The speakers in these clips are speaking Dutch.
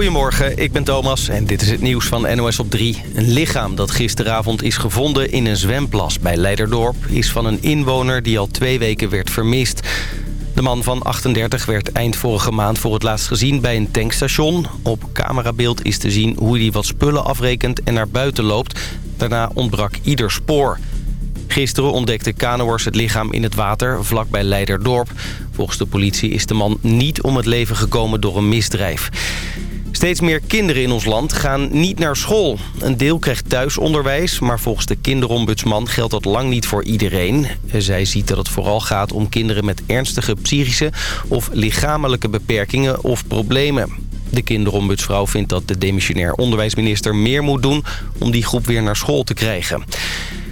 Goedemorgen, ik ben Thomas en dit is het nieuws van NOS op 3. Een lichaam dat gisteravond is gevonden in een zwemplas bij Leiderdorp... is van een inwoner die al twee weken werd vermist. De man van 38 werd eind vorige maand voor het laatst gezien bij een tankstation. Op camerabeeld is te zien hoe hij wat spullen afrekent en naar buiten loopt. Daarna ontbrak ieder spoor. Gisteren ontdekte kanoers het lichaam in het water vlakbij Leiderdorp. Volgens de politie is de man niet om het leven gekomen door een misdrijf. Steeds meer kinderen in ons land gaan niet naar school. Een deel krijgt thuisonderwijs, maar volgens de kinderombudsman geldt dat lang niet voor iedereen. Zij ziet dat het vooral gaat om kinderen met ernstige psychische of lichamelijke beperkingen of problemen. De kinderombudsvrouw vindt dat de demissionair onderwijsminister meer moet doen om die groep weer naar school te krijgen.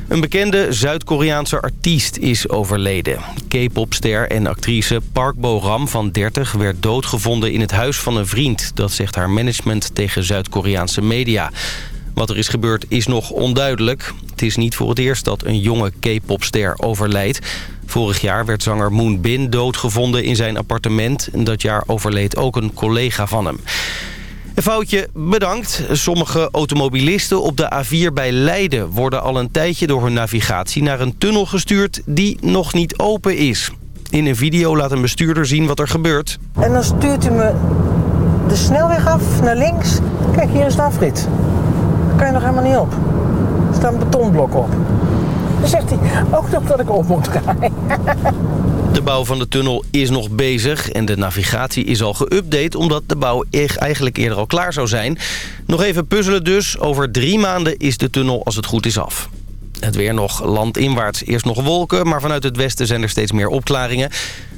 Een bekende Zuid-Koreaanse artiest is overleden. K-popster en actrice Park Bo-ram van 30 werd doodgevonden in het huis van een vriend. Dat zegt haar management tegen Zuid-Koreaanse media. Wat er is gebeurd is nog onduidelijk. Het is niet voor het eerst dat een jonge K-popster overlijdt. Vorig jaar werd zanger Moon Bin doodgevonden in zijn appartement. Dat jaar overleed ook een collega van hem. Een foutje, bedankt. Sommige automobilisten op de A4 bij Leiden... worden al een tijdje door hun navigatie naar een tunnel gestuurd... die nog niet open is. In een video laat een bestuurder zien wat er gebeurt. En dan stuurt u me de snelweg af naar links. Kijk, hier is de afrit. Daar kan je nog helemaal niet op. Er staat een betonblok op. Dan zegt hij ook nog dat ik op moet rijden. De bouw van de tunnel is nog bezig en de navigatie is al geüpdate... omdat de bouw eigenlijk eerder al klaar zou zijn. Nog even puzzelen dus. Over drie maanden is de tunnel als het goed is af. Het weer nog landinwaarts. Eerst nog wolken, maar vanuit het westen zijn er steeds meer opklaringen.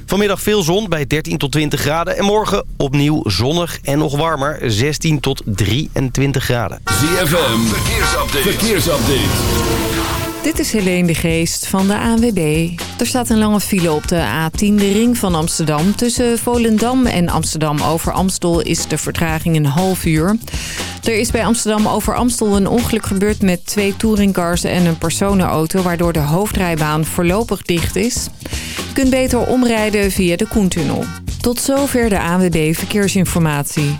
Vanmiddag veel zon bij 13 tot 20 graden. En morgen opnieuw zonnig en nog warmer. 16 tot 23 graden. ZFM, verkeersupdate. verkeersupdate. Dit is Helene de Geest van de ANWB. Er staat een lange file op de A10, de ring van Amsterdam. Tussen Volendam en Amsterdam over Amstel is de vertraging een half uur. Er is bij Amsterdam over Amstel een ongeluk gebeurd met twee touringcars en een personenauto... waardoor de hoofdrijbaan voorlopig dicht is. Je kunt beter omrijden via de Koentunnel. Tot zover de ANWB Verkeersinformatie.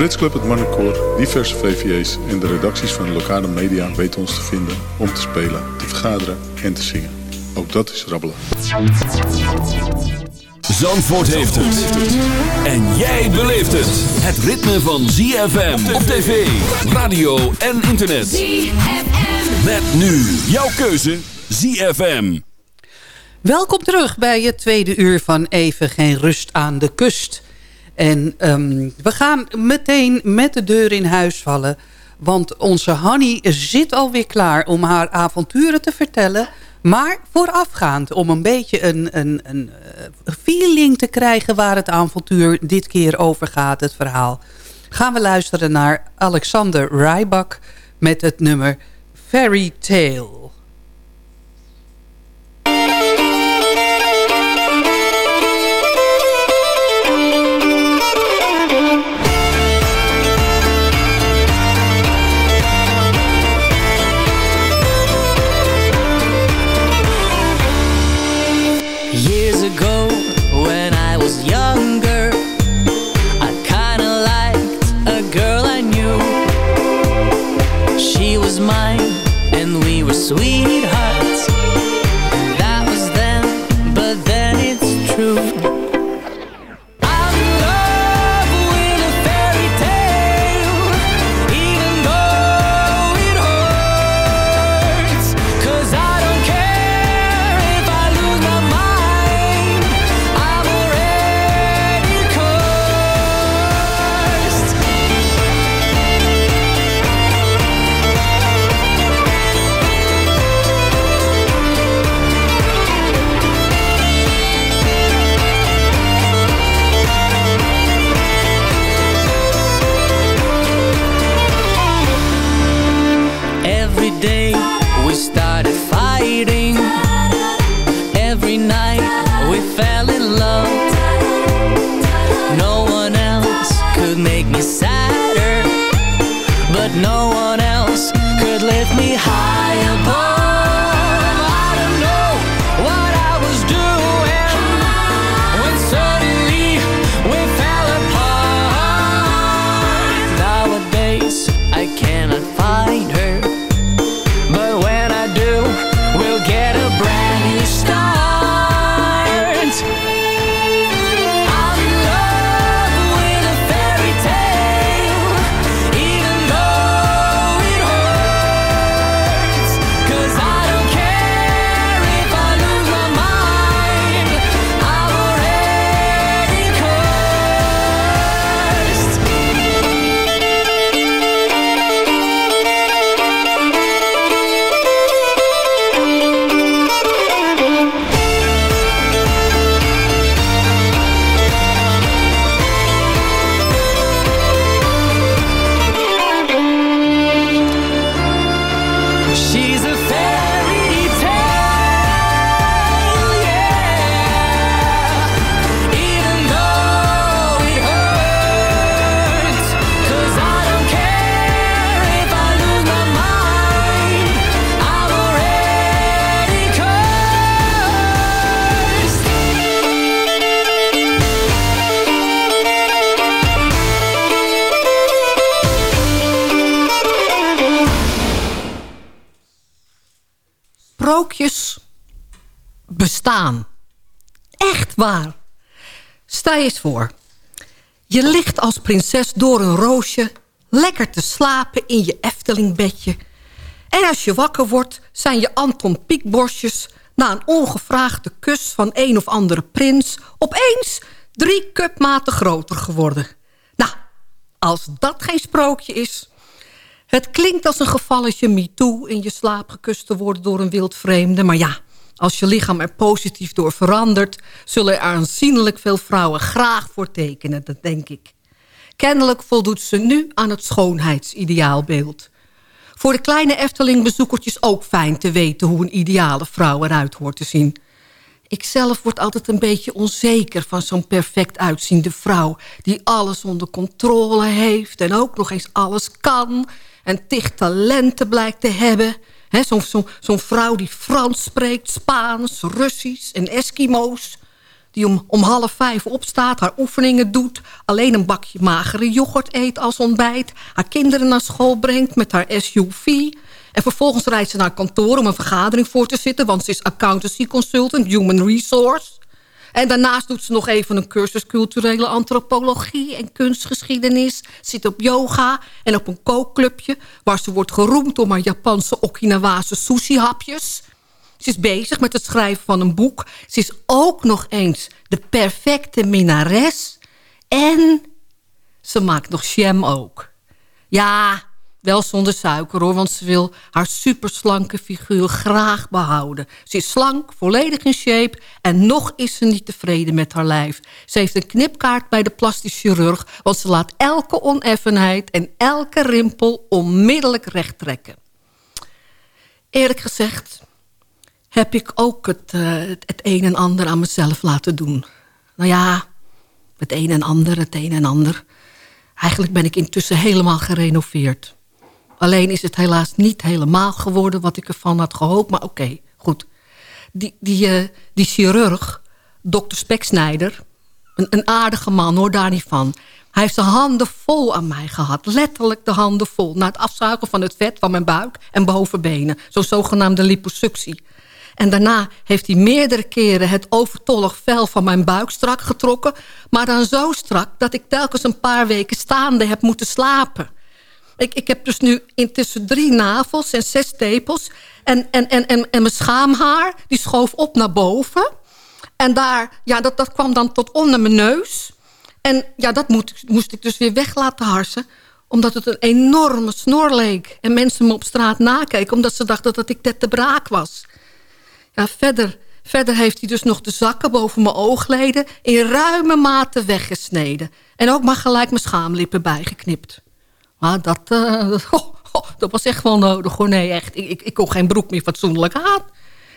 Brits Club, het Marnecoor, diverse VVA's en de redacties van de lokale media weten ons te vinden om te spelen, te vergaderen en te zingen. Ook dat is rabbelen. Zandvoort heeft het. En jij beleeft het. Het ritme van ZFM op tv, radio en internet. ZFM. Met nu jouw keuze ZFM. Welkom terug bij het tweede uur van Even Geen Rust aan de Kust. En um, we gaan meteen met de deur in huis vallen. Want onze Hanny zit alweer klaar om haar avonturen te vertellen. Maar voorafgaand om een beetje een, een, een eh, feeling te krijgen... waar het avontuur dit keer over gaat, het verhaal... gaan we luisteren naar Alexander Rybak met het nummer Fairy Tale. Eens voor. Je ligt als prinses door een roosje... lekker te slapen in je Eftelingbedje. En als je wakker wordt, zijn je Anton Pieckborstjes... na een ongevraagde kus van een of andere prins... opeens drie cupmaten groter geworden. Nou, als dat geen sprookje is... Het klinkt als een gevalletje MeToo in je slaap gekust te worden door een wildvreemde. Maar ja, als je lichaam er positief door verandert... zullen er aanzienlijk veel vrouwen graag voor tekenen, dat denk ik. Kennelijk voldoet ze nu aan het schoonheidsideaalbeeld. Voor de kleine Efteling-bezoekertjes ook fijn te weten... hoe een ideale vrouw eruit hoort te zien. Ikzelf word altijd een beetje onzeker van zo'n perfect uitziende vrouw... die alles onder controle heeft en ook nog eens alles kan... en tig talenten blijkt te hebben. Zo'n zo, zo'n vrouw die Frans spreekt, Spaans, Russisch en Eskimo's... die om, om half vijf opstaat, haar oefeningen doet... alleen een bakje magere yoghurt eet als ontbijt... haar kinderen naar school brengt met haar SUV... En vervolgens rijdt ze naar kantoor om een vergadering voor te zitten... want ze is accountancy consultant, human resource. En daarnaast doet ze nog even een cursus culturele antropologie... en kunstgeschiedenis, zit op yoga en op een kookclubje... waar ze wordt geroemd om haar Japanse Okinawase sushi-hapjes. Ze is bezig met het schrijven van een boek. Ze is ook nog eens de perfecte minnares. En ze maakt nog jam ook. Ja, wel zonder suiker hoor, want ze wil haar superslanke figuur graag behouden. Ze is slank, volledig in shape en nog is ze niet tevreden met haar lijf. Ze heeft een knipkaart bij de plastisch chirurg... want ze laat elke oneffenheid en elke rimpel onmiddellijk recht trekken. Eerlijk gezegd heb ik ook het, uh, het een en ander aan mezelf laten doen. Nou ja, het een en ander, het een en ander. Eigenlijk ben ik intussen helemaal gerenoveerd. Alleen is het helaas niet helemaal geworden wat ik ervan had gehoopt. Maar oké, goed. Die, die, uh, die chirurg, dokter Speksnijder... Een, een aardige man, hoor, daar niet van. Hij heeft zijn handen vol aan mij gehad. Letterlijk de handen vol. Na het afzuigen van het vet van mijn buik en bovenbenen. Zo'n zogenaamde liposuctie. En daarna heeft hij meerdere keren het overtollig vel van mijn buik strak getrokken. Maar dan zo strak dat ik telkens een paar weken staande heb moeten slapen. Ik, ik heb dus nu intussen drie navels en zes tepels. En, en, en, en, en mijn schaamhaar, die schoof op naar boven. En daar, ja, dat, dat kwam dan tot onder mijn neus. En ja, dat moest ik dus weer weg laten harsen. Omdat het een enorme snor leek. En mensen me op straat nakeken. Omdat ze dachten dat ik net de braak was. Ja, verder, verder heeft hij dus nog de zakken boven mijn oogleden... in ruime mate weggesneden. En ook maar gelijk mijn schaamlippen bijgeknipt. Maar dat, uh, oh, oh, dat was echt wel nodig hoor. Nee, echt. Ik, ik, ik kon geen broek meer fatsoenlijk aan.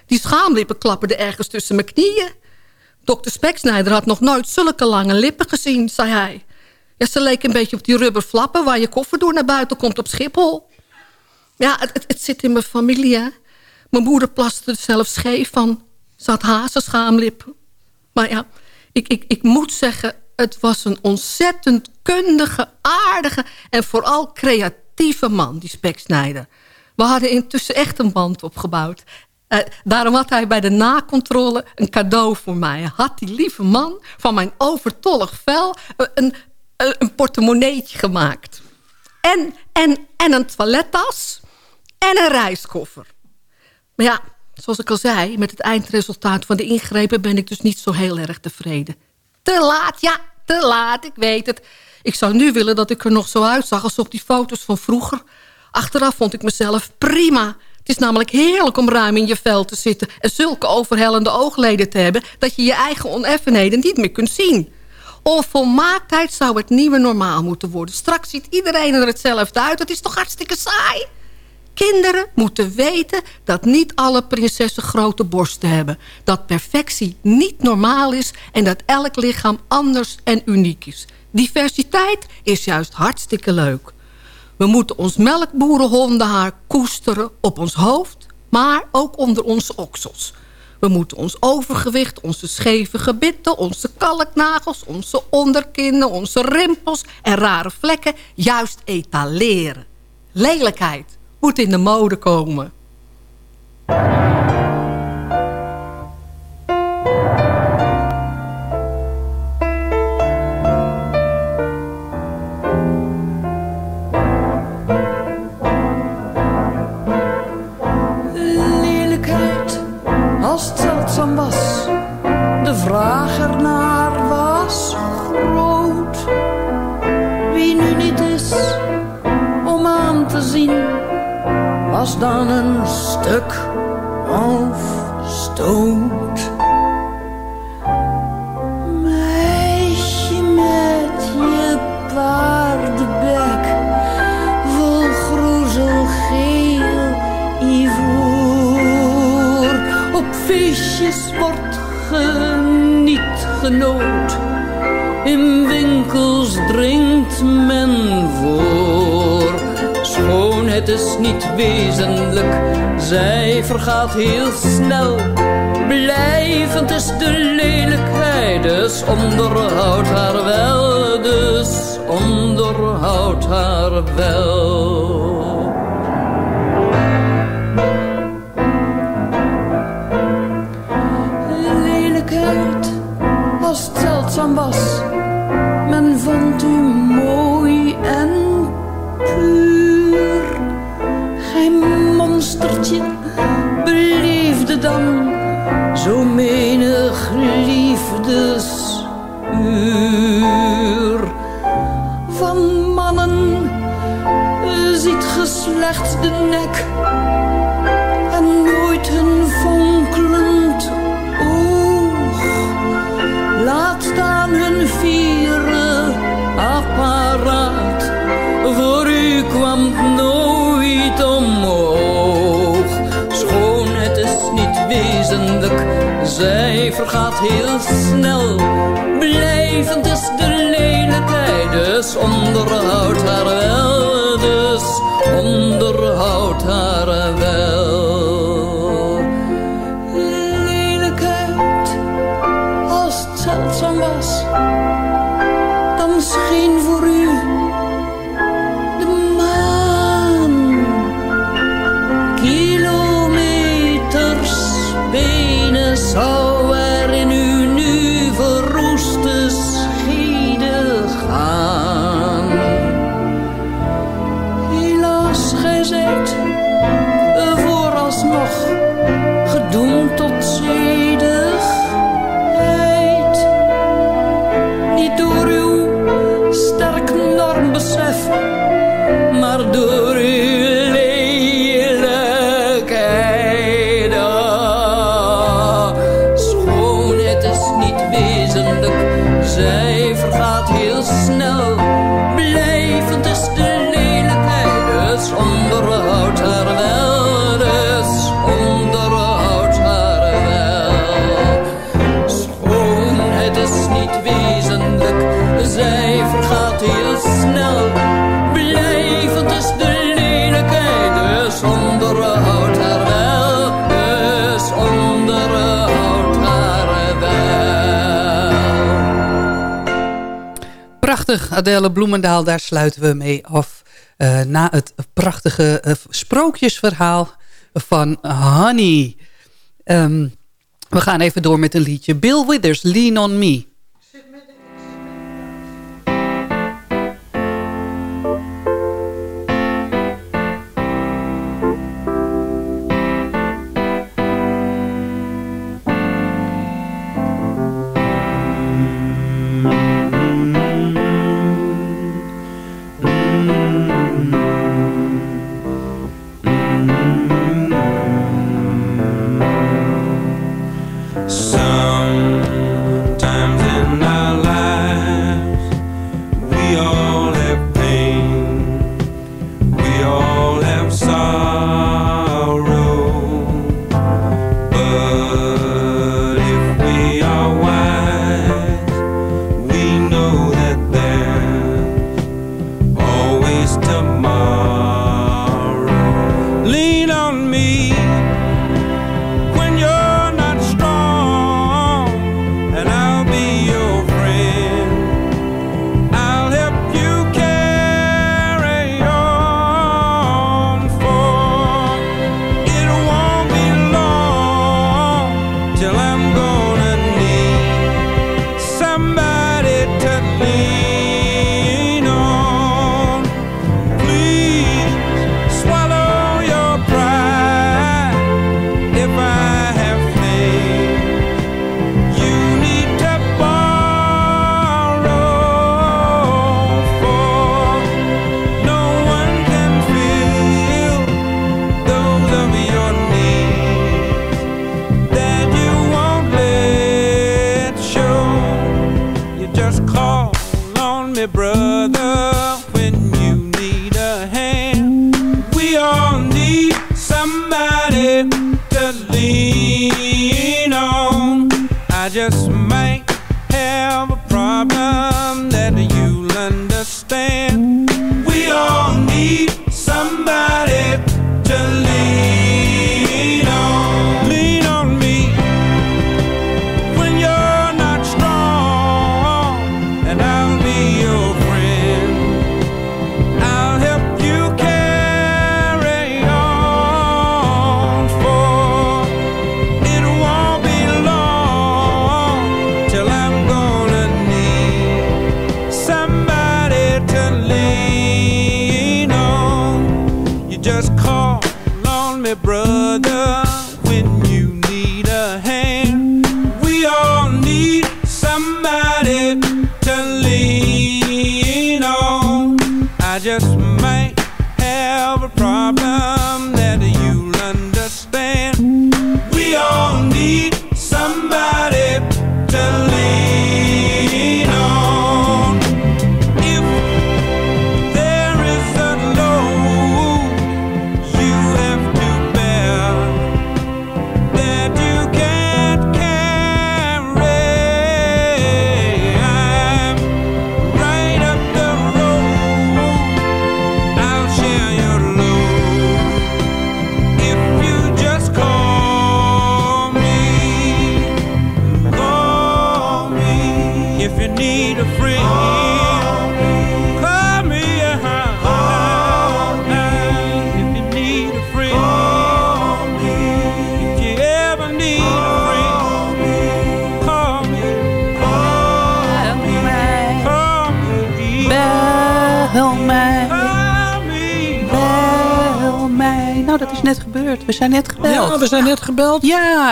Die schaamlippen klapperden ergens tussen mijn knieën. Dokter Speksnijder had nog nooit zulke lange lippen gezien, zei hij. Ja, ze leek een beetje op die rubberflappen... waar je koffer door naar buiten komt op Schiphol. Ja, het, het, zit in mijn familie. Mijn moeder plaste er zelf scheef van. Ze had. Maar ja, ik, ik, ik moet zeggen... het was een ontzettend kundige, aardige... en vooral creatieve man, die speksnijder. We hadden intussen echt een band opgebouwd. Eh, daarom had hij bij de nakontrole een cadeau voor mij. Had die lieve man van mijn overtollig vel eh, een, een, een portemonneetje gemaakt. En, en, en een toilettas en een reiskoffer. Maar ja, zoals ik al zei, met het eindresultaat van de ingrepen... ben ik dus niet zo heel erg tevreden. Te laat, ja, te laat, ik weet het. Ik zou nu willen dat ik er nog zo uitzag als op die foto's van vroeger. Achteraf vond ik mezelf prima. Het is namelijk heerlijk om ruim in je vel te zitten... en zulke overhellende oogleden te hebben... dat je je eigen oneffenheden niet meer kunt zien. Onvolmaaktheid zou het nieuwe normaal moeten worden. Straks ziet iedereen er hetzelfde uit. Het is toch hartstikke saai? Kinderen moeten weten dat niet alle prinsessen grote borsten hebben. Dat perfectie niet normaal is en dat elk lichaam anders en uniek is. Diversiteit is juist hartstikke leuk. We moeten ons melkboerenhondenhaar koesteren op ons hoofd... maar ook onder onze oksels. We moeten ons overgewicht, onze scheve gebitten... onze kalknagels, onze onderkinnen, onze rimpels en rare vlekken... juist etaleren. Lelijkheid moet in de mode komen. lelijkheid als het zeldzaam was. De vraag ernaar was groot. Wie nu niet is was dan een stuk of stoot. Meisje met je paardenbek, vol groezelgeel ivoor. Op feestjes wordt geniet genoot, in winkels dringt men voor. Schoonheid is niet wezenlijk, zij vergaat heel snel. Blijvend is de lelijkheid, dus onderhoud haar wel, dus onderhoud haar wel. Lelijkheid, als het zeldzaam was, heel snel. Blijvend is de lelijkheid, dus onderhoud haar Adele Bloemendaal, daar sluiten we mee af. eh, na het prachtige eh, sprookjesverhaal van Honey. Ehm, we gaan even door met een liedje. Bill Withers, Lean on Me.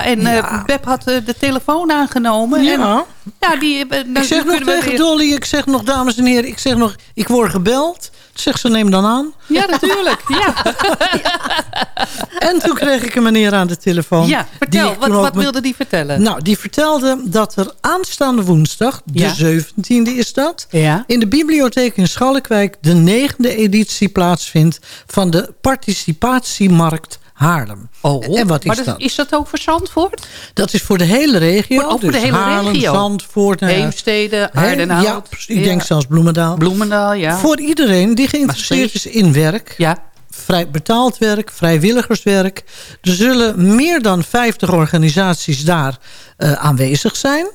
Ja, en eh, Ja. Beb had eh, de telefoon aangenomen. Ja. En, ja die, eh, nou, Ik zeg nog tegen weer- Dolly, ik zeg nog, dames en heren, ik zeg nog, ik word gebeld. Zegt ze, neem dan aan. Ja, natuurlijk. Ja, En toen kreeg ik een meneer aan de telefoon. ja vertel. Wat, met- wilde die vertellen? Nou, die vertelde dat er aanstaande woensdag, de Ja. 17e is dat... Ja. in de bibliotheek in Schalkwijk de negende editie plaatsvindt... van de participatiemarkt Haarlem. Oh, en wat is maar dat? Is dat ook voor Zandvoort? Dat is voor de hele regio. Voor- ook voor dus de hele Haarlem, regio. Zandvoort. nou ja, Heemstede, Aardenhout. Ja, ik denk zelfs Bloemendaal. Bloemendaal, ja. Voor iedereen die geïnteresseerd is in werk. Ja. Vrij betaald werk, vrijwilligerswerk. Er zullen meer dan 50 organisaties daar eh, aanwezig zijn.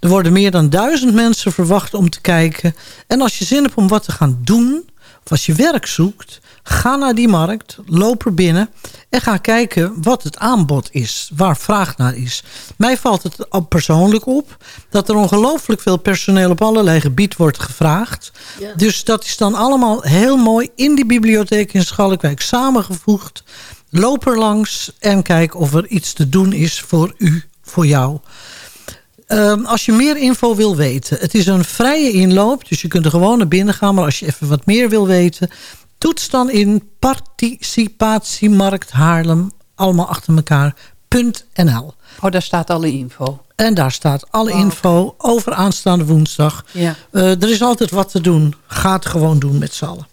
Er worden meer dan duizend mensen verwacht om te kijken. En als je zin hebt om wat te gaan doen, of als je werk zoekt... ga naar die markt, loop er binnen en ga kijken wat het aanbod is. Waar vraag naar is. Mij valt het persoonlijk op dat er ongelooflijk veel personeel... op allerlei gebied wordt gevraagd. Dus dat is dan allemaal heel mooi in die bibliotheek in Schalkwijk samengevoegd. Loop er langs en kijk of er iets te doen is voor u, voor jou. Ehm, als je meer info wil weten. Het is een vrije inloop, dus je kunt er gewoon naar binnen gaan. Maar als je even wat meer wil weten... toets dan in participatiemarkt Haarlem... allemaal achter elkaar, .nl. Oh, daar staat alle info. En daar staat alle info over aanstaande woensdag. Ja. Eh, er is altijd wat te doen. Ga het gewoon doen met z'n allen.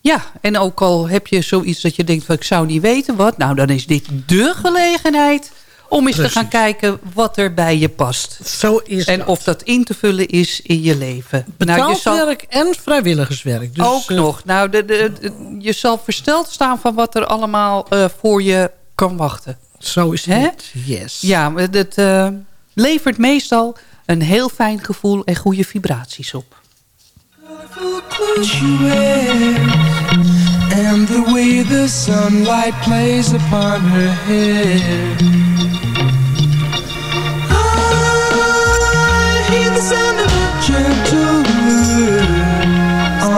Ja, en ook al heb je zoiets dat je denkt... van ik zou niet weten wat... nou, dan is dit dé gelegenheid om eens Precies. te gaan kijken wat er bij je past. Zo is En dat. of dat in te vullen is in je leven. Betaald nou, je zal werk en vrijwilligerswerk. Dus, ook eh, nog. Nou, de, de, de- je zal versteld staan van wat er allemaal eh, voor je kan wachten. Zo is Hè? het. Yes. Ja, maar het eh, levert meestal een heel fijn gevoel en goede vibraties op. clothes she wears and the way the sunlight plays upon her hair.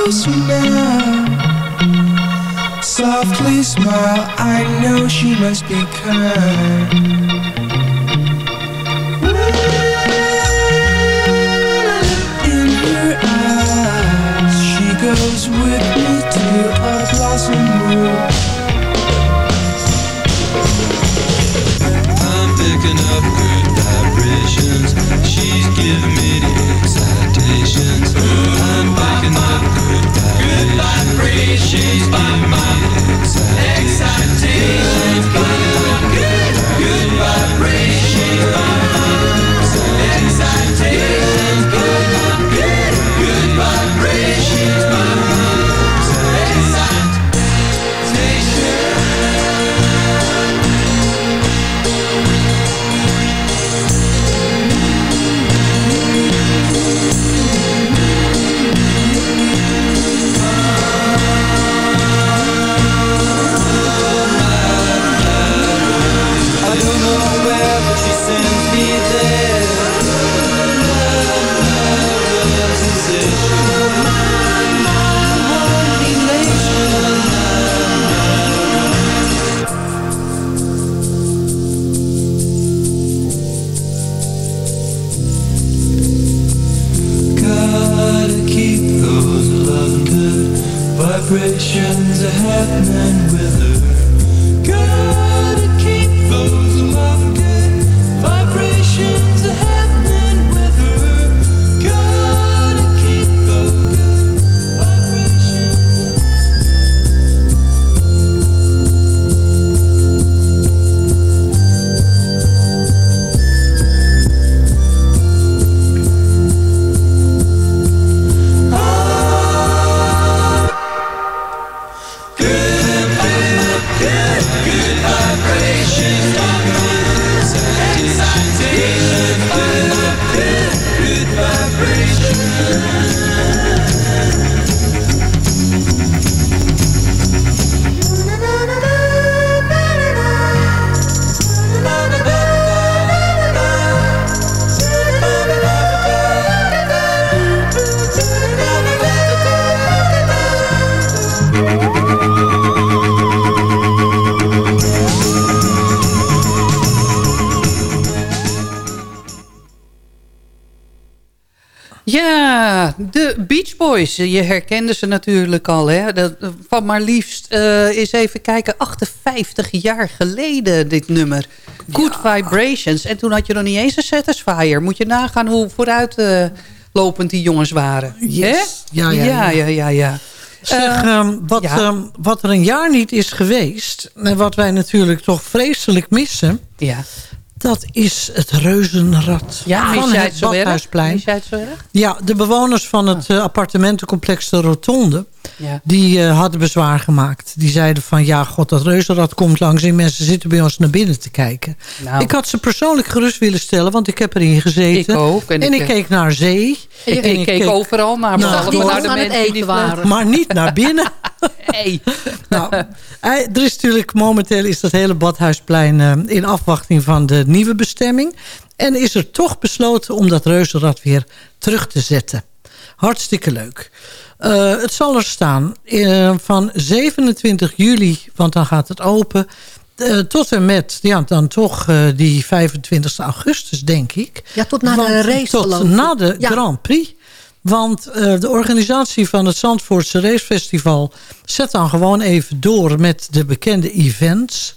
Closer now. Softly smile, I know she must be kind. Je herkende ze natuurlijk al. Hè? Dat, van maar liefst eh eens even kijken. 58 jaar geleden dit nummer. Good Vibrations. En toen had je nog niet eens een Satisfier. Moet je nagaan hoe vooruitlopend die jongens waren. Yes. Ja, ja, ja. ja. ja, ja. Zeg, Eh, ehm, wat, ehm, wat er een jaar niet is geweest... en wat wij natuurlijk toch vreselijk missen... ja. Dat is het reuzenrad Ja, van het? Badhuisplein. Ja, de bewoners van het eh, appartementencomplex De Rotonde... Ja. die eh, hadden bezwaar gemaakt. Die zeiden van, ja, god, dat reuzenrad komt langs... en mensen zitten bij ons naar binnen te kijken. Nou. Ik had ze persoonlijk gerust willen stellen... want ik heb erin gezeten. Ik ook. En En, ik, ik eh, keek naar zee. Ik, En ik keek overal naar, Nou, die naar de mensen die eten waren. Maar niet naar binnen. Nee. Nou, er is natuurlijk momenteel is dat hele Badhuisplein in afwachting van de nieuwe bestemming. En is er toch besloten om dat reuzenrad weer terug te zetten. Hartstikke leuk. Eh, het zal er staan eh, van 27 juli, want dan gaat het open... eh, tot en met, ja, dan toch die 25 augustus, denk ik. Ja, tot na de race, Tot geloof na de Ja. Grand Prix. Want de organisatie van het Zandvoortse Racefestival... zet dan gewoon even door met de bekende events...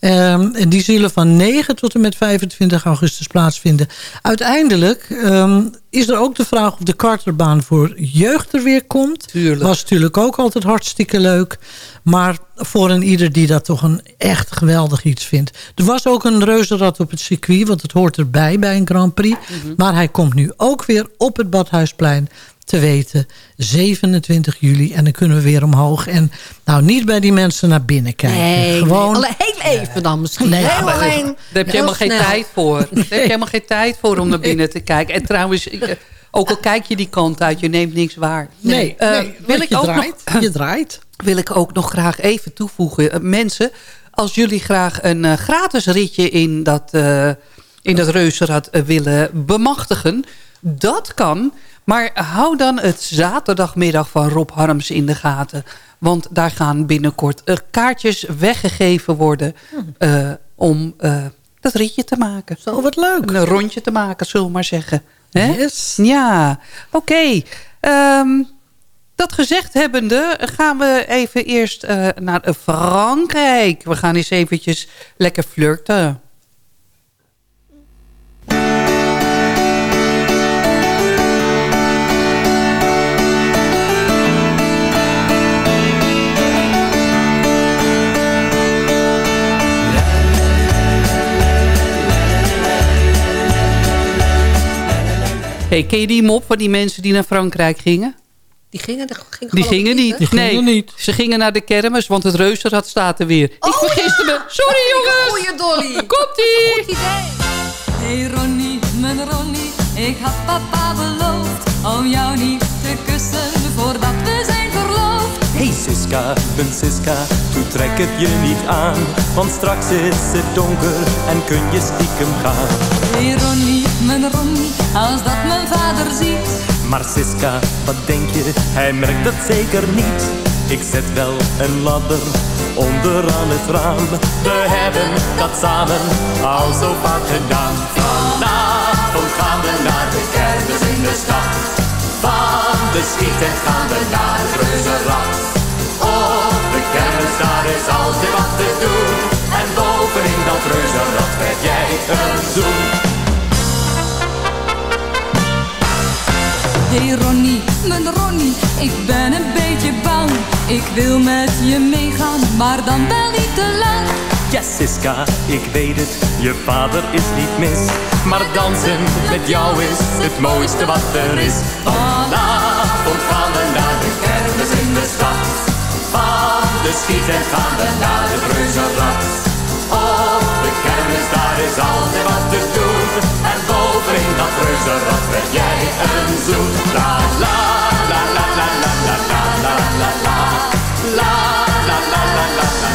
Ehm, en die zullen van 9 tot en met 25 augustus plaatsvinden. Uiteindelijk ehm, is er ook de vraag of de karterbaan voor jeugd er weer komt. Tuurlijk. Was natuurlijk ook altijd hartstikke leuk. Maar voor een ieder die dat toch een echt geweldig iets vindt. Er was ook een reuzenrad op het circuit, want het hoort erbij bij een Grand Prix. Mhm. Maar hij komt nu ook weer op het Badhuisplein te weten. 27 juli en dan kunnen we weer omhoog. En nou niet bij die mensen naar binnen kijken. Nee, Gewoon nee. Heel even dan misschien. Nee, heel maar- alleen. Daar heb je helemaal geen tijd voor. Daar heb je helemaal geen tijd voor om naar binnen te kijken. En trouwens, eh, ook al kijk je die kant uit, je neemt niks waar. Nee, Eh, wil, ik je ook draait. nog, Je draait. wil ik ook nog graag even toevoegen. Eh, mensen, als jullie graag een gratis ritje in dat, in dat reuzenrad willen bemachtigen... dat kan, maar hou dan het zaterdagmiddag van Rob Harms in de gaten. Want daar gaan binnenkort eh, kaartjes weggegeven worden... eh, om eh, dat ritje te maken. Zo, wat leuk. Een rondje te maken, zullen we maar zeggen. Hè? Yes. Ja, oké. Ehm, dat gezegd hebbende gaan we even eerst naar Frankrijk. We gaan eens eventjes lekker flirten. Hey, ken je die mop van die mensen die naar Frankrijk gingen? Die gingen, er- gingen Die gewoon gingen niet. Die gingen nee, niet. ze gingen naar de kermis, want het reuzenrad staat er weer. ik Oh, vergiste ja! me. Sorry jongens. Goeie Dolly. Komt-ie. Goed idee. Hey Ronnie, mijn Ronnie, ik had papa beloofd om jou niet te kussen voordat we. Hey Siska, mijn Siska, toe trek het je niet aan. Want straks is het donker en kun je stiekem gaan. Hey Ronnie, mijn Ronnie, als dat mijn vader ziet. Maar Siska, wat denk je, hij merkt dat zeker niet. Ik zet wel een ladder onderaan het raam. We hebben dat samen al zo vaak gedaan. Vanavond gaan we naar de kermis in de stad. Van de schieten gaan we naar het reuzenrad. Daar is altijd wat te doen. En bovenin dat reuzenrad krijg jij een zoen. Hey Ronnie, mijn Ronnie, ik ben een beetje bang. Ik wil met je meegaan, maar dan wel niet te lang. Ja, Siska, ik weet het, je vader is niet mis. Maar dansen met jou is het mooiste wat er is. Vanavond gaan we naar de schieten gaan we naar de reuzenrad. Op de kermis, daar is altijd wat te doen. En bovenin dat reuzenrad krijg jij een zoen. La la la la la la la. La la la la la la la la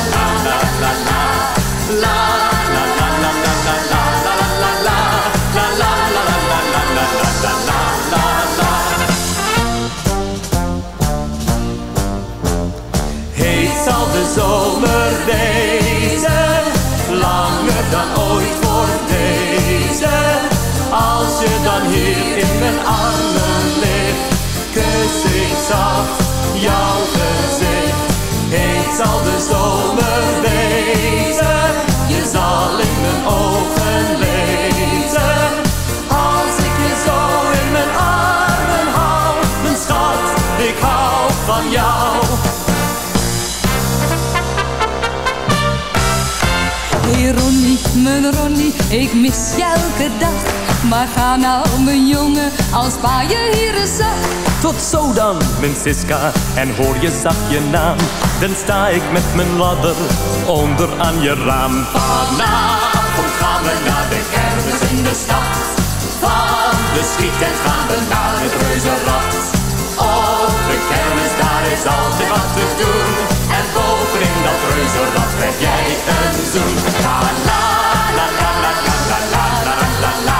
Hey Ronnie, mijn Ronnie, ik mis je elke dag. Maar ga nou, mijn jongen, als pa je hier eens zag. Tot zo dan, mijn Siska, en hoor je zacht je naam. Dan sta ik met mijn ladder onder aan je raam. Vanavond gaan we naar de kermis in de stad. Van de schiettent gaan we naar het reuzenrad. Op de kermis, daar is altijd wat te doen. Bovenin dat reuzenrad krijg jij een zoen. La la la la la la la la. La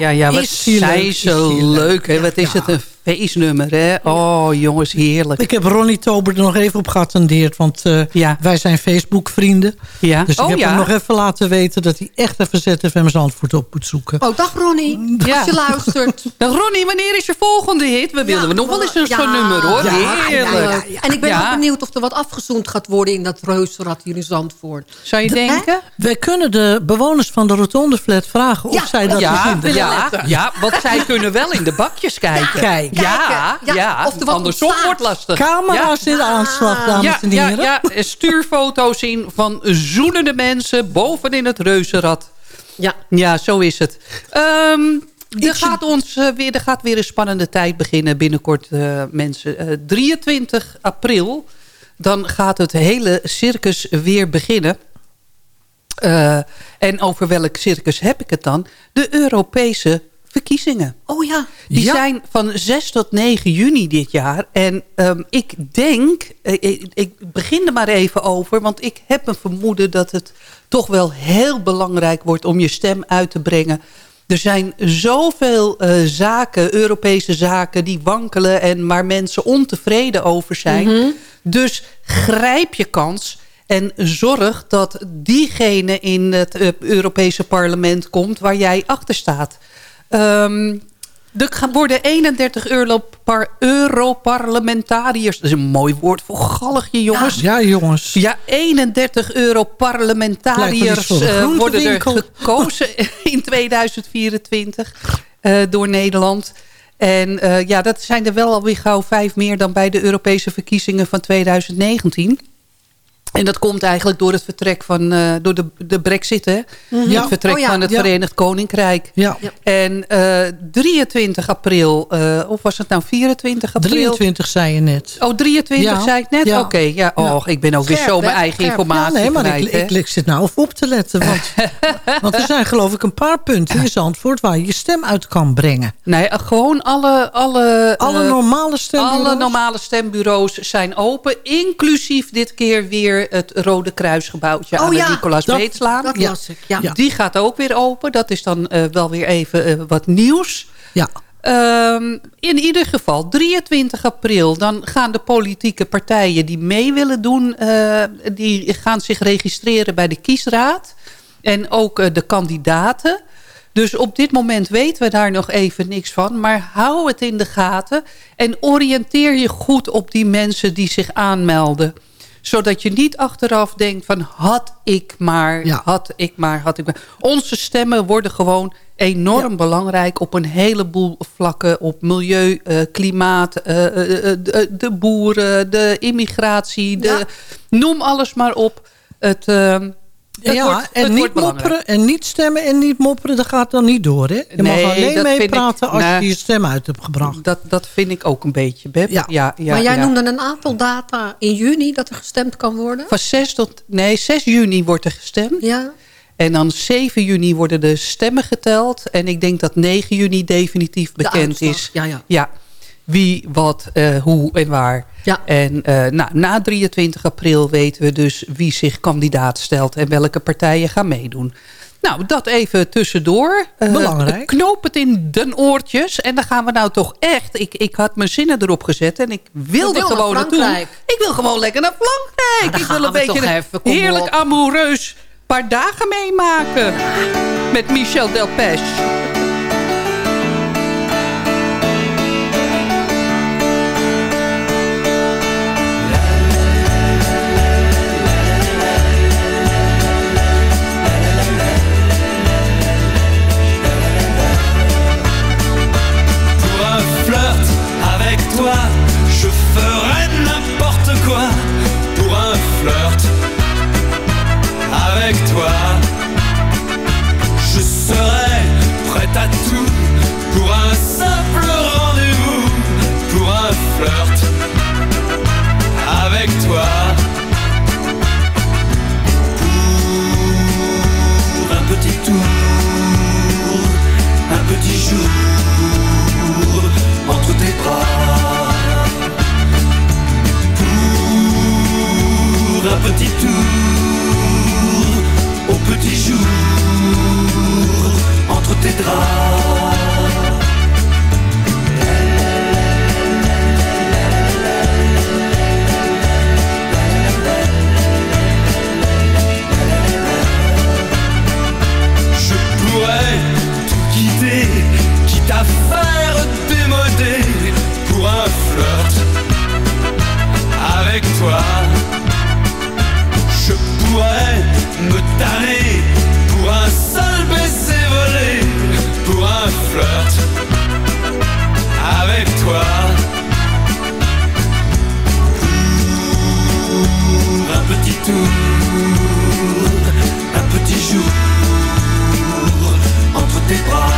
Ja, ja. Wat Is zijn leuk, zo leuk, hè? leuk. Wat is het een feestnummer, hè? Oh, jongens, heerlijk. Ik heb Ronnie Tober er nog even op geattendeerd. Want eh, Ja. wij zijn Facebook-vrienden. Ja. Dus ik Oh, heb ja. hem nog even laten weten... dat hij echt even ZFM Zandvoort op moet zoeken. Oh, dag Ronnie. Ja. Als je luistert. Ronnie, wanneer is je volgende hit? We willen Ja, nog wel eens een ja. zo'n nummer, hoor. Ja, Heerlijk. Ja, ja, ja. En ik ben Ja. ook benieuwd of er wat afgezoend gaat worden in dat reuzenrad hier in Zandvoort. Zou je denken? Wij kunnen de bewoners van de Rotonde Flat vragen... of Ja, zij dat Ja, ja, ja, want zij kunnen wel in de bakjes kijken. Kijk. Ja, Kijken. ja, Ja, of er andersom ontstaat. wordt lastig. Camera's in de aanslag, dames Ja, en ja, heren. ja, stuur foto's in van zoenende mensen bovenin het reuzenrad. Ja. Ja, zo is het. Ehm, er, gaat ons, eh, weer, er gaat weer een spannende tijd beginnen binnenkort, eh, mensen. Eh, 23 april, dan gaat het hele circus weer beginnen. Eh, en over welk circus heb ik het dan? De Europese verkiezingen. Oh ja. Die Ja. zijn van 6 tot 9 juni dit jaar. En ehm, ik denk, eh, ik, ik begin er maar even over... want ik heb een vermoeden dat het toch wel heel belangrijk wordt... om je stem uit te brengen. Er zijn zoveel eh, zaken, Europese zaken, die wankelen... en waar mensen ontevreden over zijn. Dus grijp je kans... En zorg dat diegene in het eh, Europese parlement komt waar jij achter staat. Ehm, er worden 31 Europar Europarlementariërs... Dat is een mooi woord voor galligje, jongens. Ja, jongens. Ja, 31 Europarlementariërs de eh, worden er gekozen in 2024 eh, door Nederland. En eh, ja, dat zijn er wel alweer gauw vijf meer dan bij de Europese verkiezingen van 2019. En dat komt eigenlijk door het vertrek van eh, door de, de brexit, hè? Ja. Het vertrek Oh ja. van het Ja. Verenigd Koninkrijk. Ja. En eh 23 april, eh, of was het nou 24 april? 23 zei je net. Oh, 23 Ja. zei ik net? Ja. Oké, ja. Oh, ik ben ook weer zo mijn eigen Scherp. informatie Ja, nee, maar kwijt, ik, ik, ik zit nou even op te letten. Want, want er zijn geloof ik een paar punten in Zandvoort... waar je je stem uit kan brengen. Nee, eh, gewoon alle... Alle, Alle eh, normale stembureaus. alle normale stembureaus zijn open. Inclusief dit keer weer het Rode Kruisgebouwtje Oh aan de Nicolaas dat- Beetslaan. Dat Ja. las ik. Ja. Ja. Die gaat ook weer open. Dat is dan eh, wel weer even eh, wat nieuws. Ja. Ehm, in ieder geval, 23 april, dan gaan de politieke partijen die mee willen doen... eh, die gaan zich registreren bij de kiesraad. En ook de kandidaten. Dus op dit moment weten we daar nog even niks van. Maar hou het in de gaten. En oriënteer je goed op die mensen die zich aanmelden zodat je niet achteraf denkt van had ik maar, Ja. had ik maar, had ik maar. Onze stemmen worden gewoon enorm belangrijk op een heleboel vlakken. Op milieu, eh, klimaat, eh, eh, de, boeren, de immigratie. De, Ja. Noem alles maar op. Het, eh, het ja, wordt, en niet mopperen en niet stemmen en niet mopperen, dat gaat dan niet door, hè? Je Nee, mag alleen meepraten ik- als nee. je je stem uit hebt gebracht. Dat, dat vind ik ook een beetje, Beb. Ja. Ja, ja, maar jij ja. noemde een aantal data in juni dat er gestemd kan worden. Van 6 tot... Nee, 6 juni wordt er gestemd. Ja. En dan 7 juni worden de stemmen geteld. En ik denk dat 9 juni definitief De bekend is. ja, ja. Ja, wie, wat, eh, hoe en waar. Ja. En eh, nou, na 23 april weten we dus wie zich kandidaat stelt... en welke partijen gaan meedoen. Nou, dat even tussendoor. Eh, Belangrijk. knoop het in de oortjes. En dan gaan we nou toch echt... Ik, ik had mijn zinnen erop gezet en ik wilde wil naar gewoon naartoe. Ik wil gewoon lekker naar Frankrijk. dan ik wil een beetje een even, heerlijk amoureus paar dagen meemaken. Met Michel Delpech. Entre tes bras. Pour un petit tour au petit jour entre tes draps avec toi. Je pourrais me tanner pour un seul baiser volé, pour un flirt avec toi. Pour un petit tour, un petit jour entre tes bras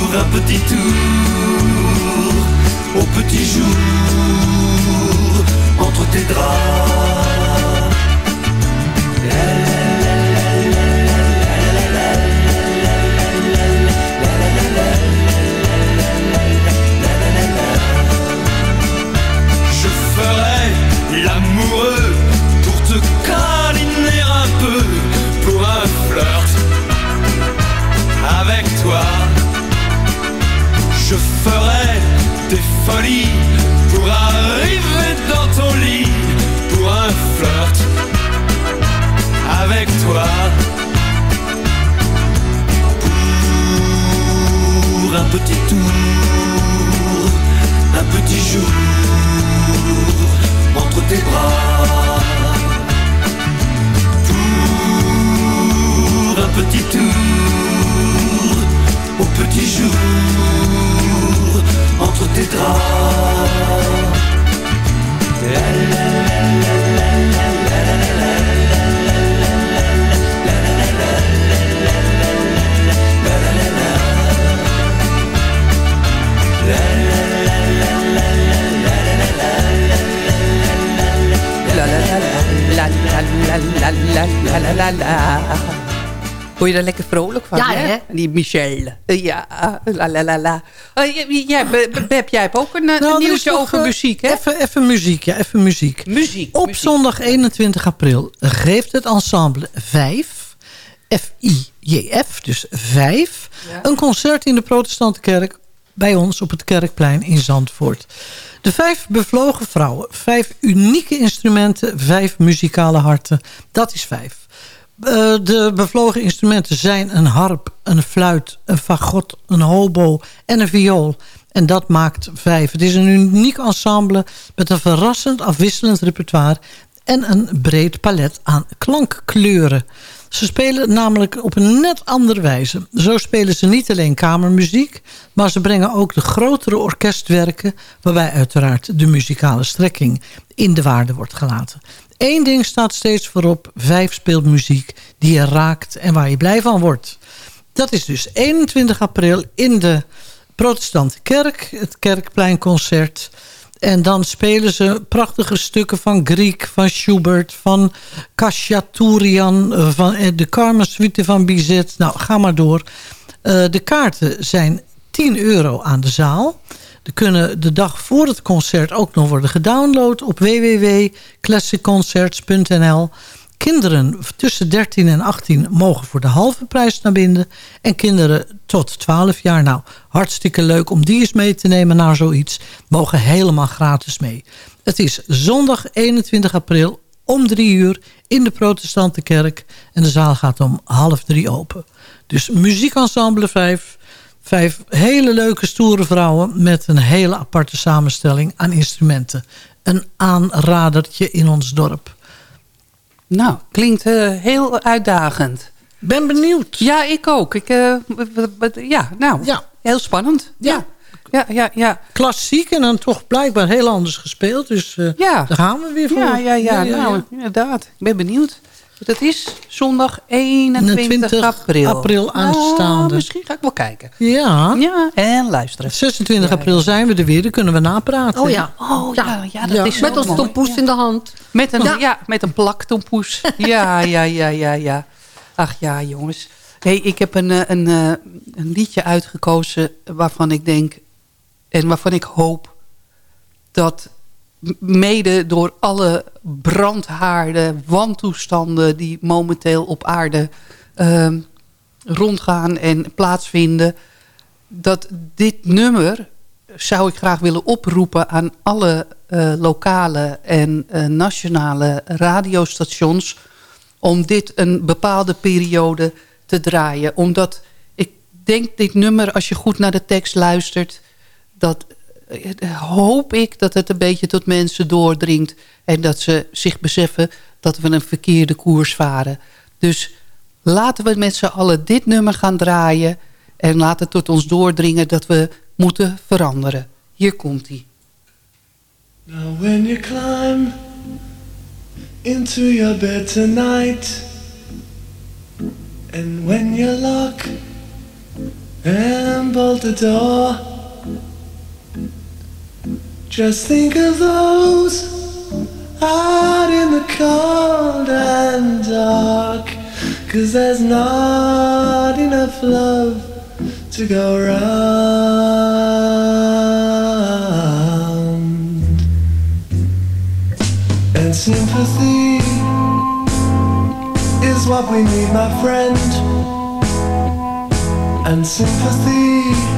Pour un petit tour petit jour entre tes draps pour arriver dans ton lit pour un flirt avec toi. Pour un petit tour, un petit jour entre tes bras. Pour un petit tour au petit jour entre tes draps. La la la la la la la la la la la. Word je daar lekker vrolijk van, Ja, hè? Die Michelle. Ja, la la la la. Oh, jij- jij, Be- Beb, jij hebt ook een, eh, Nou, een nieuwtje nog, over eh, muziek, hè? Even, even muziek, ja, even muziek. Muziek. Op muziek. zondag 21 april geeft het ensemble 5, F-I-J-F, dus 5, een concert in de protestante kerk bij ons op het Kerkplein in Zandvoort. De vijf bevlogen vrouwen, vijf unieke instrumenten, vijf muzikale harten, dat is vijf. Eh, de bevlogen instrumenten zijn een harp, een fluit, een fagot, een hobo en een viool. En dat maakt vijf. Het is een uniek ensemble met een verrassend afwisselend repertoire... en een breed palet aan klankkleuren. Ze spelen namelijk op een net andere wijze. Zo spelen ze niet alleen kamermuziek... maar ze brengen ook de grotere orkestwerken... waarbij uiteraard de muzikale strekking in de waarde wordt gelaten. Eén ding staat steeds voorop. Vijf speelt muziek die je raakt en waar je blij van wordt. Dat is dus 21 april in de protestante kerk. Het Kerkpleinconcert. En dan spelen ze prachtige stukken van Griek, van Schubert, van Khachaturian, eh, van eh, de Carmen Suite van Bizet. Nou, ga maar door. Eh, de kaarten zijn 10 euro aan de zaal. Kunnen de dag voor het concert ook nog worden gedownload op www.classicconcerts.nl. Kinderen tussen 13 en 18 mogen voor de halve prijs naar binnen. En kinderen tot 12 jaar. Nou, hartstikke leuk om die eens mee te nemen naar zoiets. Mogen helemaal gratis mee. Het is zondag 21 april om drie uur in de protestantenkerk. En de zaal gaat om half drie open. Dus muziekensemble 5. Vijf hele leuke stoere vrouwen met een hele aparte samenstelling aan instrumenten. Een aanradertje in ons dorp. Nou, klinkt eh, heel uitdagend. Ben benieuwd. Ja, ik ook. Ik, eh, ja, nou, heel spannend. Ja. Ja, ja, ja. Klassiek en dan toch blijkbaar heel anders gespeeld. Dus eh, Ja. daar gaan we weer voor. Ja, ja, ja, nou, inderdaad. Ik ben benieuwd. Dat is zondag 21 21 april. april aanstaande. Nou, misschien ga ik wel kijken. Ja. Ja, en luisteren. 26 april zijn we er weer. Dan kunnen we napraten. Oh ja. Oh ja, ja, dat Ja. is Met ons tompoes in de hand. Met een, ja. Ja. met een plaktompoes. ja, ja, ja, ja, ja. Ach ja, jongens. Hey, ik heb een, eh, een, eh, een liedje uitgekozen waarvan ik denk... en waarvan ik hoop dat mede door alle brandhaarden, wantoestanden... die momenteel op aarde ehm, rondgaan en plaatsvinden... dat dit nummer zou ik graag willen oproepen aan alle eh, lokale en eh, nationale radiostations... om dit een bepaalde periode te draaien. Omdat ik denk dit nummer, als je goed naar de tekst luistert... dat hoop ik dat het een beetje tot mensen doordringt... en dat ze zich beseffen dat we een verkeerde koers varen. Dus laten we met z'n allen dit nummer gaan draaien... en laat het tot ons doordringen dat we moeten veranderen. Hier komt hij. Now when you climb into your bed tonight And when you lock and bolt the door Just think of those out in the cold and dark Cause there's not enough love to go round And sympathy is what we need, my friend. And sympathy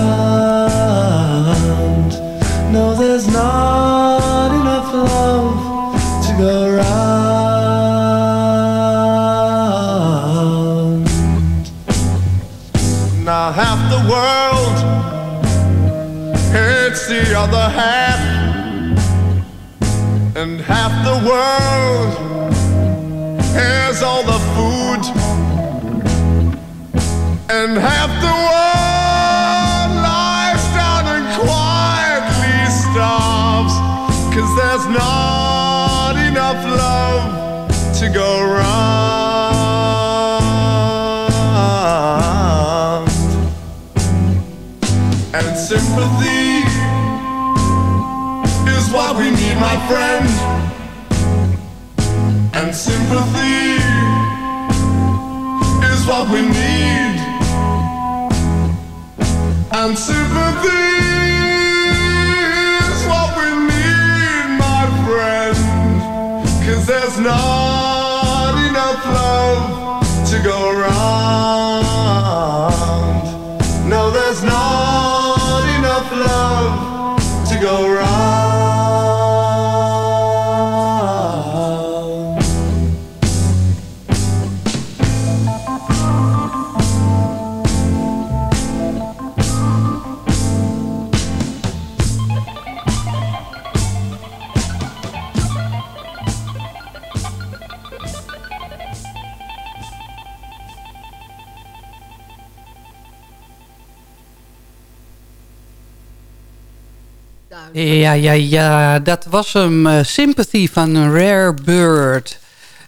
World has all the food, and half the world lies down and quietly starves, cause there's not enough love to go round. And sympathy is what we need, my friend. Sympathy is what we need. And sympathy Ja, ja, ja, dat was hem. eh, Sympathy van Rare Bird.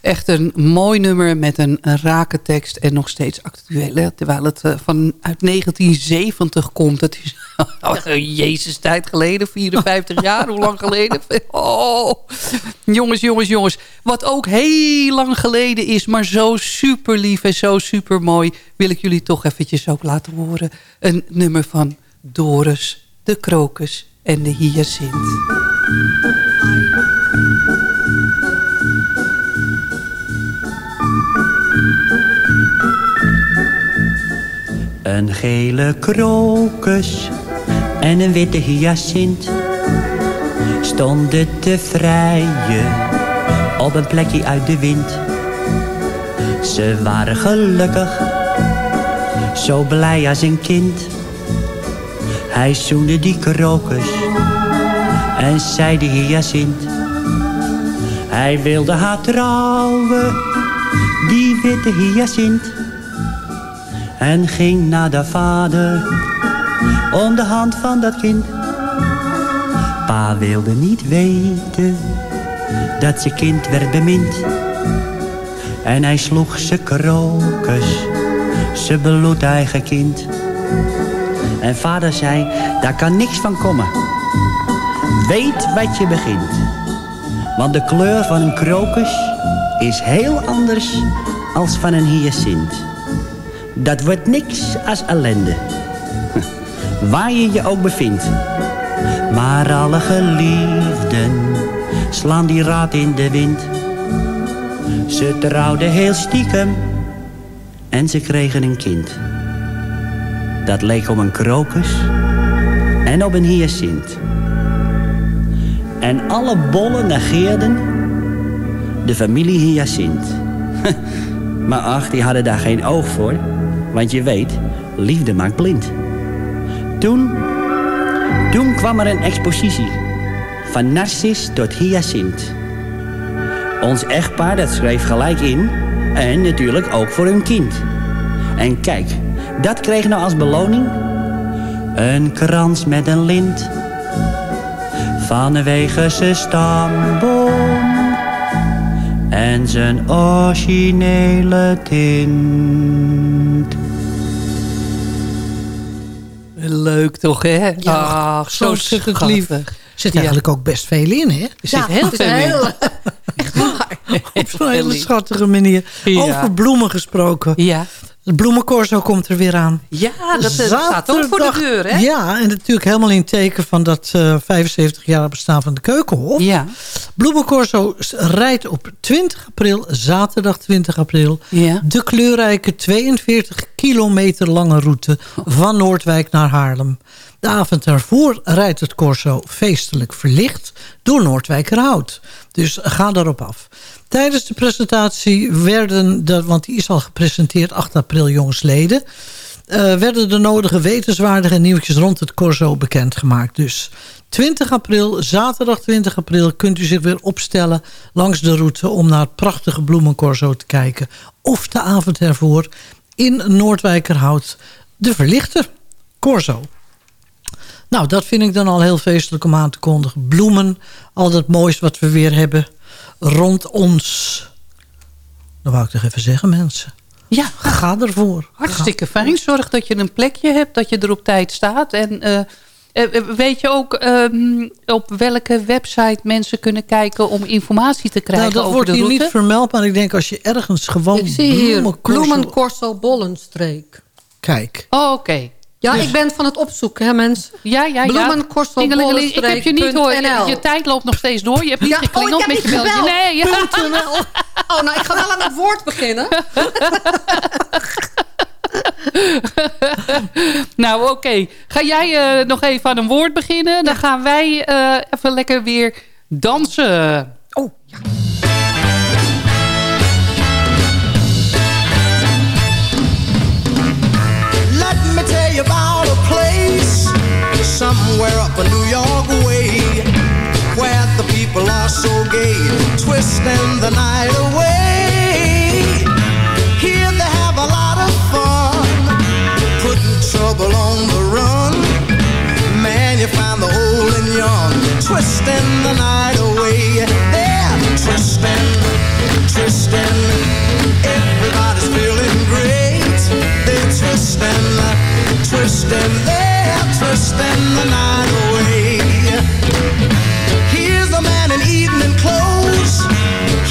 Echt een mooi nummer met een, rake tekst en nog steeds actueel. Terwijl het eh, van uit 1970 komt. Dat is oh, Jezus tijd geleden, 54 jaar, hoe lang geleden? Oh, jongens, jongens, jongens. Wat ook heel lang geleden is, maar zo super lief en zo super mooi... wil ik jullie toch eventjes ook laten horen. Een nummer van Doris de Krokus en de hyacint. Een gele krokus en een witte hyacint stonden te vrijen op een plekje uit de wind. Ze waren gelukkig, zo blij als een kind. Hij zoende die krokus en zei de hyacint. Hij wilde haar trouwen, die witte hyacint. En ging naar de vader om de hand van dat kind. Pa wilde niet weten dat zijn kind werd bemind. En hij sloeg zijn krokus, zijn bloedeigen kind. En vader zei, daar kan niks van komen. Weet wat je begint. Want de kleur van een krokus is heel anders als van een hyacint. Dat wordt niks als ellende. Waar je je ook bevindt. Maar alle geliefden slaan die raad in de wind. Ze trouwden heel stiekem en ze kregen een kind. Dat leek op een krokus en op een hyacint. En alle bollen negeerden de familie hyacint. maar ach, die hadden daar geen oog voor. Want je weet, liefde maakt blind. Toen, toen kwam er een expositie. Van Narcis tot Hyacint. Ons echtpaar dat schreef gelijk in. En natuurlijk ook voor hun kind. En kijk, dat kreeg nou als beloning... een krans met een lint. Vanwege zijn stamboom. En zijn originele tint. Leuk toch, hè? Ja, Ach, zo lief. Er zit Ja. eigenlijk ook best veel in, hè? Er Ja, zit heel het is veel in. heel- Op zo'n hele schattige manier. Ja. Over bloemen gesproken. Ja. Het bloemencorso komt er weer aan. Ja, dat eh, staat ook voor de deur, hè? Ja, en natuurlijk helemaal in het teken van dat eh 75 jaar bestaan van de Keukenhof. Ja. Bloemencorso rijdt op 20 april, zaterdag 20 april... Ja. de kleurrijke 42 kilometer lange route van Noordwijk naar Haarlem. De avond daarvoor rijdt het Corso feestelijk verlicht door Noordwijkerhout. Dus ga daarop af. Tijdens de presentatie werden, de, want die is al gepresenteerd 8 april jongsleden... eh, werden de nodige wetenswaardige nieuwtjes rond het Corso bekendgemaakt. Dus 20 april, zaterdag 20 april, kunt u zich weer opstellen langs de route om naar het prachtige bloemencorso te kijken. Of de avond ervoor in Noordwijkerhout de verlichter Corso. Nou, dat vind ik dan al heel feestelijk om aan te kondigen. Bloemen, al dat moois wat we weer hebben rond ons. Dat wou ik toch even zeggen, mensen. Ja. Ga ervoor. Hartstikke fijn. Zorg dat je een plekje hebt, dat je er op tijd staat. En eh, eh, weet je ook ehm, op welke website mensen kunnen kijken om informatie te krijgen Nou, dat over wordt de hier route? niet vermeld, maar ik denk als je ergens gewoon Ik zie hier Bollenstreek. Kijk. Oh, oké. Ja, Dus- ik ben van het opzoeken, hè mensen. Ja, ja, ja. Ik heb je niet hoor. Je, tijd loopt nog steeds door. Je hebt niet Ja, geklingeld oh, met je belletje. Nee, ja. Oh, nou, ik ga wel aan het woord beginnen. nou, oké. Ga jij eh, nog even aan een woord beginnen? Dan gaan wij eh, even lekker weer dansen. Oh, Let somewhere up a New York way where the people are so gay, twisting the night away. Here they have a lot of fun, putting trouble on the run. Man, you find the old and young, twisting the night away. They're twisting, twisting. Everybody's feeling great. They're twisting, twisting. They're twisting the night away. Here's a man in evening clothes.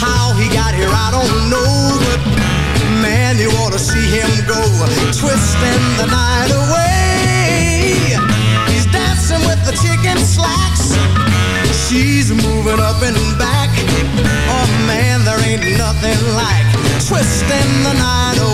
How he got here, I don't know. But man, you ought to see him go. Twisting the night away. He's dancing with the chicken slacks. She's moving up and back. Oh man, there ain't nothing like twisting the night away.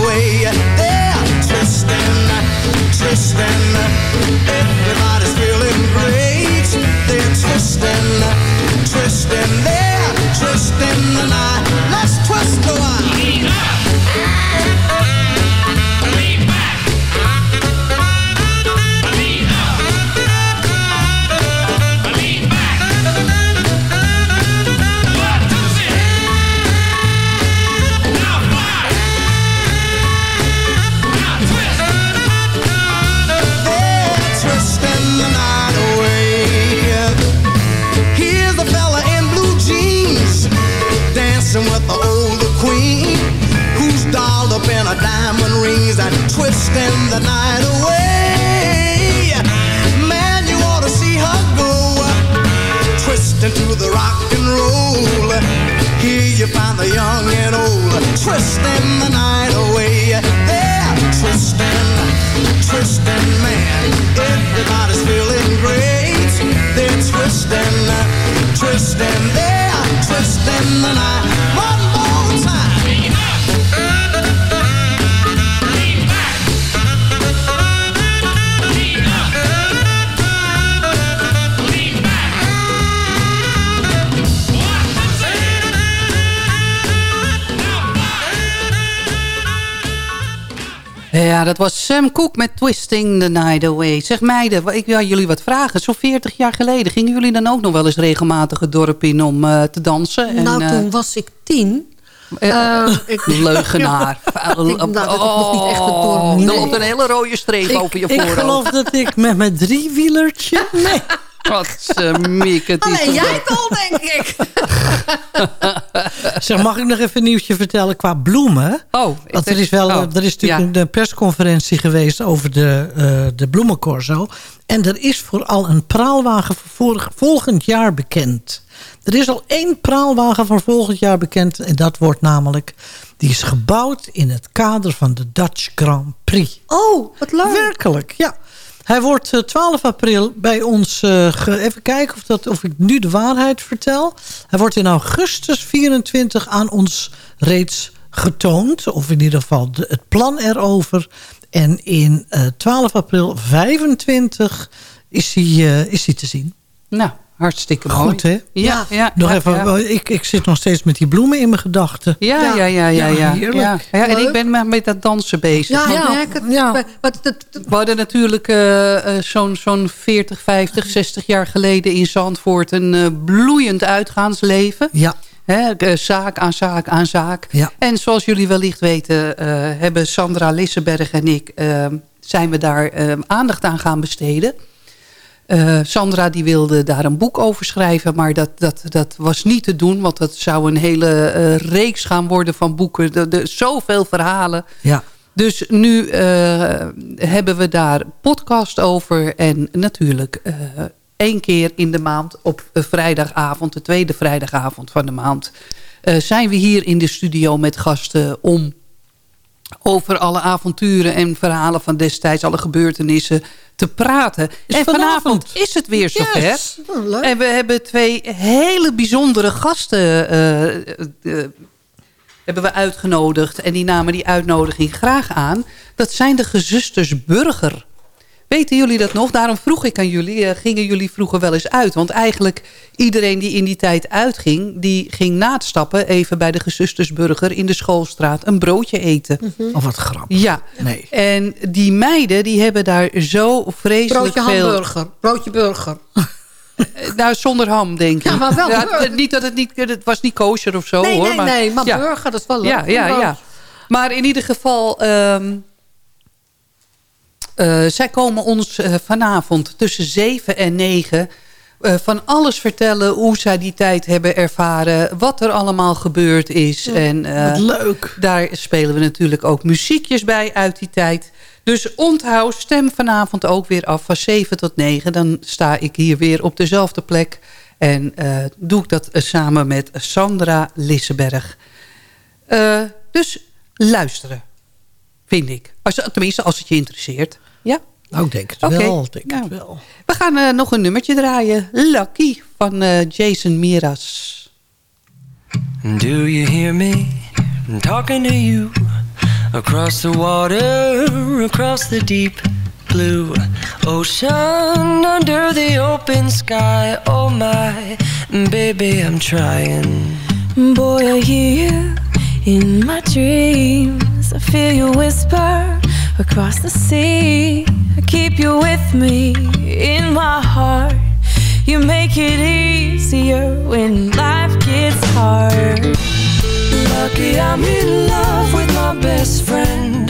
Twisting the night away. Man, you ought to see her go twisting to the rock and roll. Here you find the young and old twisting the night away. They're twisting, twisting, man. Everybody's feeling great. They're twisting, twisting, they're twisting the night. Ja, dat was Sam Cooke met Twisting the Night Away. Zeg meiden, ik wil jullie wat vragen. Zo'n 40 jaar geleden gingen jullie dan ook nog wel eens regelmatig het dorp in om eh, te dansen? En, nou, eh, toen was ik tien. eh, Eh, ik- Leugenaar. Ik- nou, dat is nog niet echt het dorp. Oh, Nee. Er loopt een hele rode streep over je Ik voorhoofd. geloof dat ik met mijn driewielertje... Nee. Wat Mieke. het is Alleen toch jij wel- kon, denk ik. Zeg, mag ik nog even een nieuwtje vertellen qua bloemen? Oh, Want er is, wel, oh, er is natuurlijk ja. een persconferentie geweest over de, eh de bloemencorso. En er is vooral een praalwagen voor vorig- volgend jaar bekend. Er is al één praalwagen voor volgend jaar bekend. En dat wordt namelijk... Die is gebouwd in het kader van de Dutch Grand Prix. Oh, wat leuk. Werkelijk, ja. Hij wordt eh, 12 april bij ons... eh, even kijken of, dat, of ik nu de waarheid vertel. Hij wordt in augustus 24 aan ons reeds getoond. Of in ieder geval het plan erover. En in eh 12 april 25 is hij, eh, is hij te zien. Nou, hartstikke mooi. Goed, hè? Ja, ja. Nog ja, even, ja. Ik, ik zit nog steeds met die bloemen in mijn gedachten. Ja, ja, ja, ja. ja, heerlijk. ja. Ja, en ik ben maar met dat dansen bezig. Ja, merk het. ja. Maar- maar het- het- We hadden natuurlijk eh, eh, zo'n zo'n 40, 50, 60 jaar geleden in Zandvoort... een eh, bloeiend uitgaansleven. Ja. Hè, eh, zaak aan zaak aan zaak. Ja. En zoals jullie wellicht weten... eh, hebben Sandra Lissenberg en ik... zijn we daar eh, aandacht aan gaan besteden. Eh, Sandra die wilde daar een boek over schrijven... maar dat, dat, dat was niet te doen... want dat zou een hele eh, reeks gaan worden van boeken. De, de, zoveel verhalen... Ja. Dus nu eh, hebben we daar podcast over. En natuurlijk één keer in de maand op vrijdagavond, de tweede vrijdagavond van de maand... zijn we hier in de studio met gasten om over alle avonturen en verhalen van destijds, alle gebeurtenissen te praten. Is en vanavond. vanavond. is het weer zover. Yes. Oh, leuk. En we hebben twee hele bijzondere gasten eh, eh, hebben we uitgenodigd. En die namen die uitnodiging graag aan. Dat zijn de gezusters Burger. Weten jullie dat nog? Daarom vroeg ik aan jullie. eh, gingen jullie vroeger wel eens uit? Want eigenlijk iedereen die in die tijd uitging... die ging na het stappen even bij de gezusters Burger... in de schoolstraat een broodje eten. Of wat grappig. Ja. Nee. En die meiden die hebben daar zo vreselijk Broodje veel... hamburger. Broodje burger. Eh, Nou, zonder ham, denk ik. Ja, maar wel burger. niet dat het niet... Het was niet kosher of zo, nee, hoor. nee, maar, nee. Maar ja. burger, dat is wel leuk. Ja, ja, ja. Maar in ieder geval... ehm, eh, zij komen ons eh, vanavond tussen 7 en 9 eh, van alles vertellen hoe zij die tijd hebben ervaren. Wat er allemaal gebeurd is. en, Wat leuk. Daar spelen we natuurlijk ook muziekjes bij uit die tijd. Dus onthoud, stem vanavond ook weer af van 7 tot 9. Dan sta ik hier weer op dezelfde plek. En doe ik dat samen met Sandra Lissenberg. Eh, dus luisteren, vind ik. Als, tenminste, als het je interesseert. Ja? Nou, ik denk het wel, ik denk het wel. We gaan eh, nog een nummertje draaien. Lucky van eh, Jason Miras. Do you hear me talking to you across the water, across the deep blue ocean, under the open sky? Oh my, baby, I'm trying. Boy, I hear you in my dreams. I feel you whisper across the sea. I keep you with me in my heart. You make it easier when life gets hard. Lucky I'm in love with my best friend.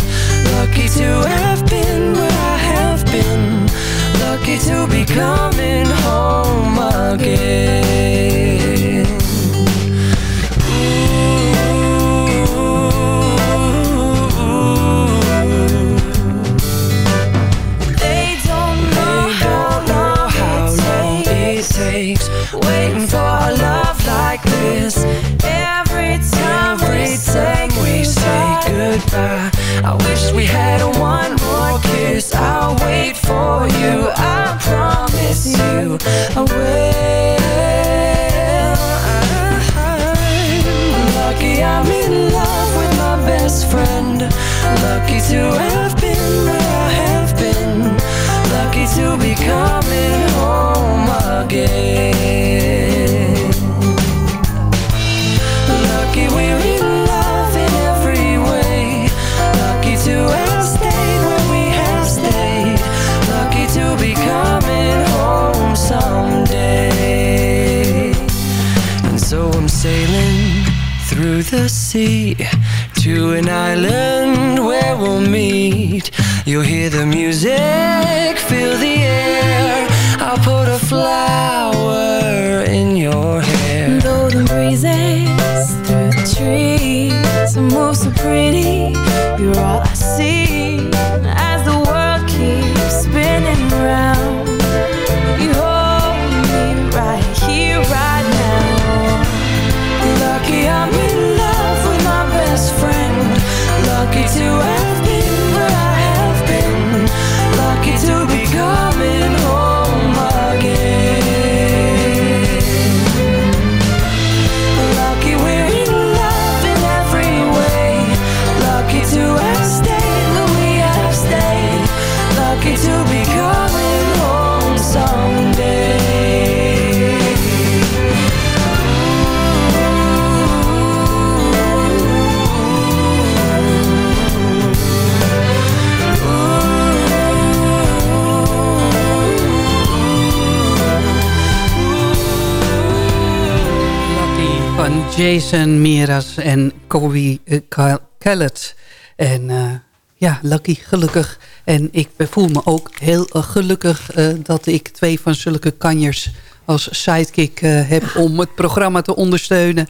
Jason Miras en Kobe eh, Kellett. En eh, ja, Lucky, gelukkig. En ik voel me ook heel eh, gelukkig eh, dat ik twee van zulke kanjers als sidekick eh, heb om het programma te ondersteunen.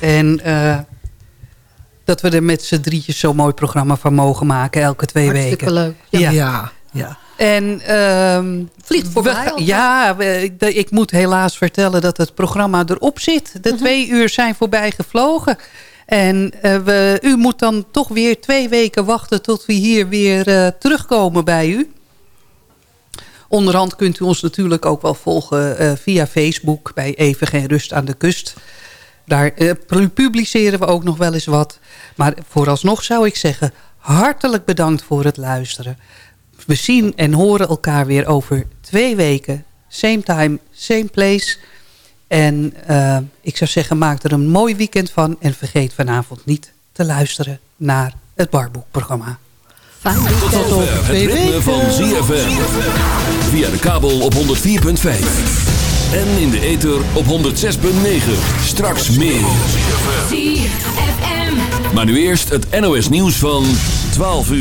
En eh, dat we er met z'n drietjes zo'n mooi programma van mogen maken elke twee Hartstikke weken. leuk. Ja. Ja, ja. En, ehm, Vliegt voorbij we- ja, we- ik, moet helaas vertellen dat het programma erop zit. De twee uur zijn voorbij gevlogen. En eh, we, u moet dan toch weer twee weken wachten tot we hier weer eh, terugkomen bij u. Onderhand kunt u ons natuurlijk ook wel volgen eh, via Facebook bij Even Geen Rust aan de Kust. Daar pu- publiceren we ook nog wel eens wat. Maar vooralsnog zou ik zeggen, hartelijk bedankt voor het luisteren. We zien en horen elkaar weer over twee weken. Same time, same place. En eh, ik zou zeggen, maak er een mooi weekend van. En vergeet vanavond niet te luisteren naar het Barboek-programma. Tot zover het ritme van ZFM. Via de kabel op 104.5. En in de ether op 106.9. Straks meer. Maar nu eerst het NOS nieuws van 12 uur.